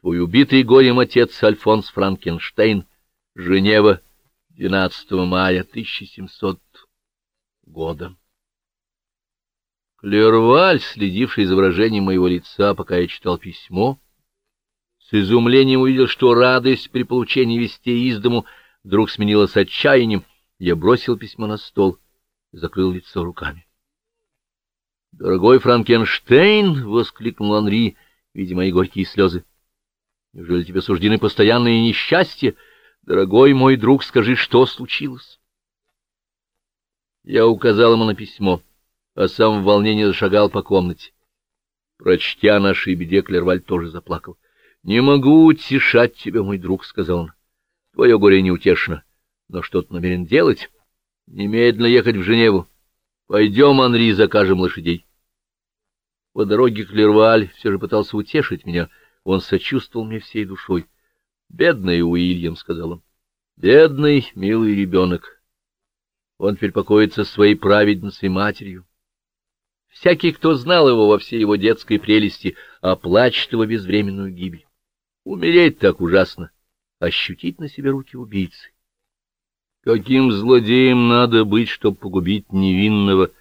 Твой убитый горем отец Альфонс Франкенштейн, Женева, 12 мая 1700 года. Клерваль, следивший за выражением моего лица, пока я читал письмо, с изумлением увидел, что радость при получении вестей из дому вдруг сменилась отчаянием. Я бросил письмо на стол и закрыл лицо руками. — Дорогой Франкенштейн! — воскликнул Анри, видя мои горькие слезы. — Неужели тебе суждены постоянные несчастья? Дорогой мой друг, скажи, что случилось? Я указал ему на письмо, а сам в волнении зашагал по комнате. Прочтя нашей беде, Клерваль тоже заплакал. — Не могу утешать тебя, мой друг, — сказал он. — Твое горе неутешно. Но что ты намерен делать? Немедленно ехать в Женеву. Пойдем, Анри, закажем лошадей. По дороге Клерваль все же пытался утешить меня. Он сочувствовал мне всей душой. — Бедный Уильям, — сказал он. — Бедный, милый ребенок. Он теперь покоится своей праведницей матерью. Всякий, кто знал его во всей его детской прелести, оплачет его безвременную гибель. Умереть так ужасно, ощутить на себе руки убийцы. Каким злодеем надо быть, чтобы погубить невинного?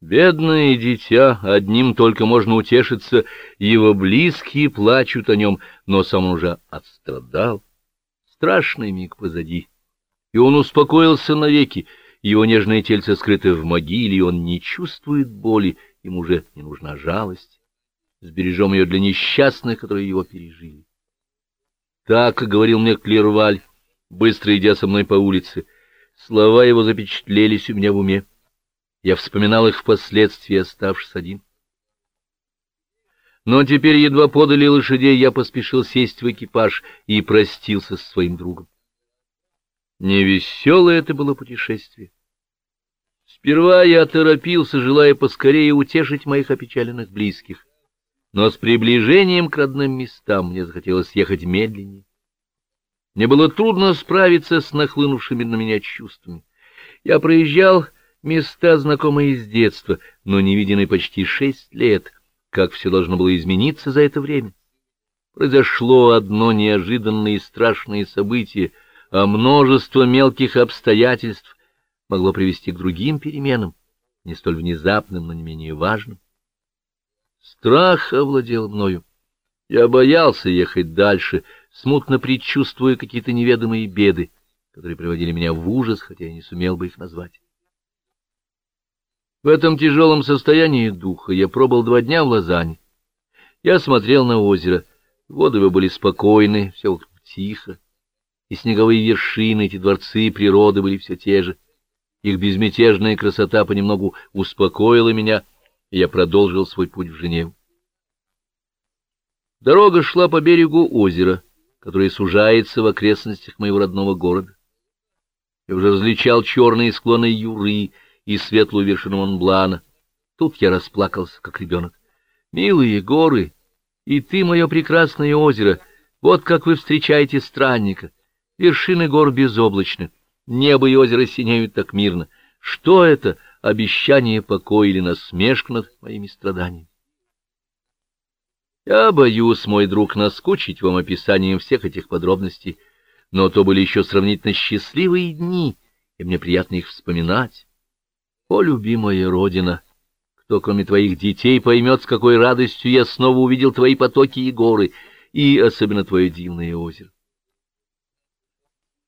Бедное дитя, одним только можно утешиться, его близкие плачут о нем, но сам он уже отстрадал. Страшный миг позади, и он успокоился навеки, его нежное тельце скрыто в могиле, и он не чувствует боли, ему уже не нужна жалость. Сбережем ее для несчастных, которые его пережили. Так говорил мне Клерваль, быстро идя со мной по улице. Слова его запечатлелись у меня в уме. Я вспоминал их впоследствии, оставшись один. Но теперь едва подали лошадей, я поспешил сесть в экипаж и простился со своим другом. Невеселое это было путешествие. Сперва я торопился, желая поскорее утешить моих опечаленных близких но с приближением к родным местам мне захотелось ехать медленнее. Мне было трудно справиться с нахлынувшими на меня чувствами. Я проезжал места, знакомые с детства, но не виденные почти шесть лет, как все должно было измениться за это время. Произошло одно неожиданное и страшное событие, а множество мелких обстоятельств могло привести к другим переменам, не столь внезапным, но не менее важным. Страх овладел мною. Я боялся ехать дальше, смутно предчувствуя какие-то неведомые беды, которые приводили меня в ужас, хотя я не сумел бы их назвать. В этом тяжелом состоянии духа я пробыл два дня в Лозанне. Я смотрел на озеро, воды его были спокойны, все тихо, и снеговые вершины, эти дворцы природы были все те же. Их безмятежная красота понемногу успокоила меня — и я продолжил свой путь в Женеву. Дорога шла по берегу озера, которое сужается в окрестностях моего родного города. Я уже различал черные склоны Юры и светлую вершину Монблана. Тут я расплакался, как ребенок. Милые горы, и ты, мое прекрасное озеро, вот как вы встречаете странника. Вершины гор безоблачны, небо и озеро синеют так мирно. Что это? обещание покоя или насмешка над моими страданиями. Я боюсь, мой друг, наскучить вам описанием всех этих подробностей, но то были еще сравнительно счастливые дни, и мне приятно их вспоминать. О, любимая Родина! Кто, кроме твоих детей, поймет, с какой радостью я снова увидел твои потоки и горы, и особенно твое дивное озеро.